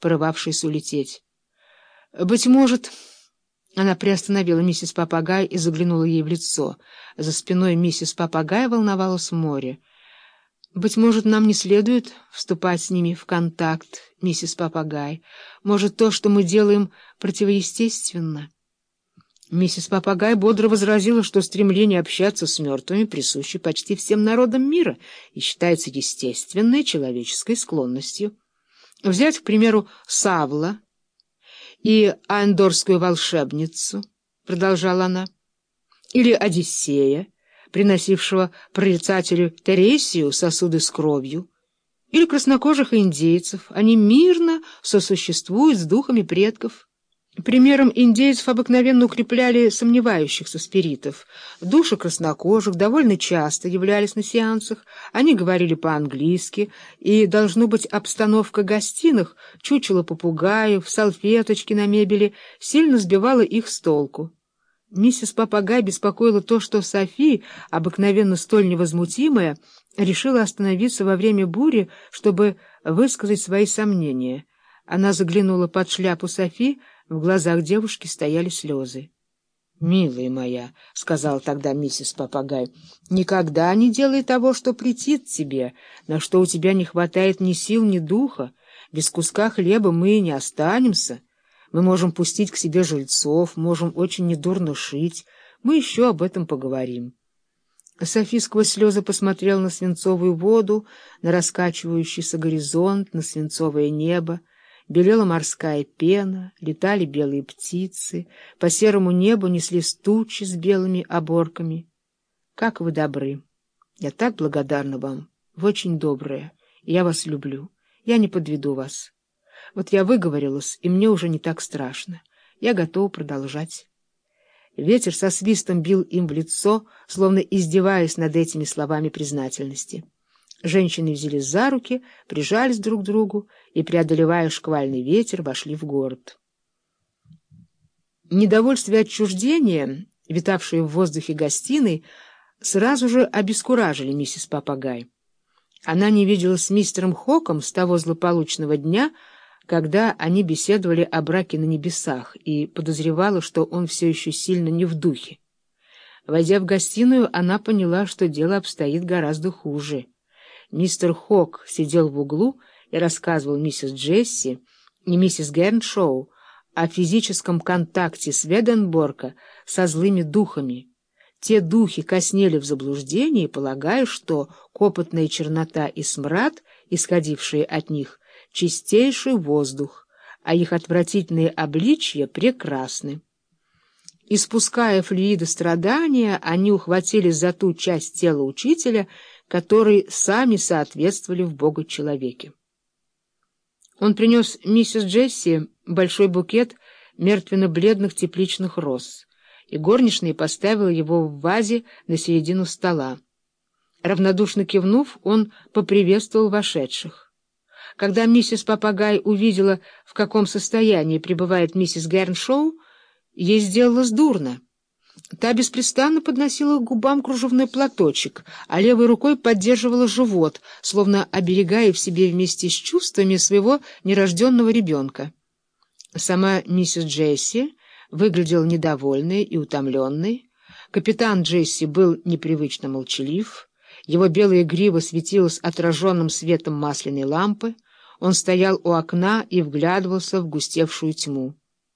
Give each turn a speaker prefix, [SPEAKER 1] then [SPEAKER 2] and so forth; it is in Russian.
[SPEAKER 1] порывавшиеся улететь. «Быть может...» Она приостановила миссис Папагай и заглянула ей в лицо. За спиной миссис Папагай волновалось море. «Быть может, нам не следует вступать с ними в контакт, миссис Папагай. Может, то, что мы делаем, противоестественно?» Миссис Папагай бодро возразила, что стремление общаться с мертвыми присуще почти всем народам мира и считается естественной человеческой склонностью. Взять, к примеру, Савла и Андорскую волшебницу, продолжала она, или Одиссея, приносившего прорицателю Тересию сосуды с кровью, или краснокожих индейцев. Они мирно сосуществуют с духами предков. Примером индейцев обыкновенно укрепляли сомневающихся спиритов. Души краснокожих довольно часто являлись на сеансах, они говорили по-английски, и, должно быть, обстановка гостиных, чучело попугаев, салфеточки на мебели, сильно сбивала их с толку. Миссис Папагай беспокоила то, что Софи, обыкновенно столь невозмутимая, решила остановиться во время бури, чтобы высказать свои сомнения. Она заглянула под шляпу Софи, в глазах девушки стояли слезы. «Милая моя», — сказал тогда миссис Папагай, — «никогда не делай того, что претит тебе, на что у тебя не хватает ни сил, ни духа. Без куска хлеба мы не останемся. Мы можем пустить к себе жильцов, можем очень недурно шить. Мы еще об этом поговорим». Софи сквозь слезы посмотрела на свинцовую воду, на раскачивающийся горизонт, на свинцовое небо, Белела морская пена, летали белые птицы, по серому небу несли тучи с белыми оборками. Как вы добры! Я так благодарна вам. Вы очень добрые. Я вас люблю. Я не подведу вас. Вот я выговорилась, и мне уже не так страшно. Я готова продолжать. Ветер со свистом бил им в лицо, словно издеваясь над этими словами признательности. Женщины взялись за руки, прижались друг к другу и, преодолевая шквальный ветер, вошли в город. Недовольствие отчуждения, витавшие в воздухе гостиной, сразу же обескуражили миссис Папагай. Она не виделась с мистером Хоком с того злополучного дня, когда они беседовали о браке на небесах, и подозревала, что он все еще сильно не в духе. Войдя в гостиную, она поняла, что дело обстоит гораздо хуже. Мистер Хок сидел в углу и рассказывал миссис Джесси и миссис Герншоу о физическом контакте Сведенборка со злыми духами. Те духи коснели в заблуждении, полагая, что копотная чернота и смрад, исходившие от них, чистейший воздух, а их отвратительные обличья прекрасны. Испуская флюиды страдания, они ухватились за ту часть тела учителя, которые сами соответствовали в Бога-человеке. Он принес миссис Джесси большой букет мертвенно-бледных тепличных роз, и горничная поставила его в вазе на середину стола. Равнодушно кивнув, он поприветствовал вошедших. Когда миссис Папагай увидела, в каком состоянии пребывает миссис Герншоу, ей сделалось дурно. Та беспрестанно подносила к губам кружевной платочек, а левой рукой поддерживала живот, словно оберегая в себе вместе с чувствами своего нерожденного ребенка. Сама миссис Джесси выглядела недовольной и утомленной. Капитан Джесси был непривычно молчалив. Его белая грива светилась отраженным светом масляной лампы. Он стоял у окна и вглядывался в густевшую тьму.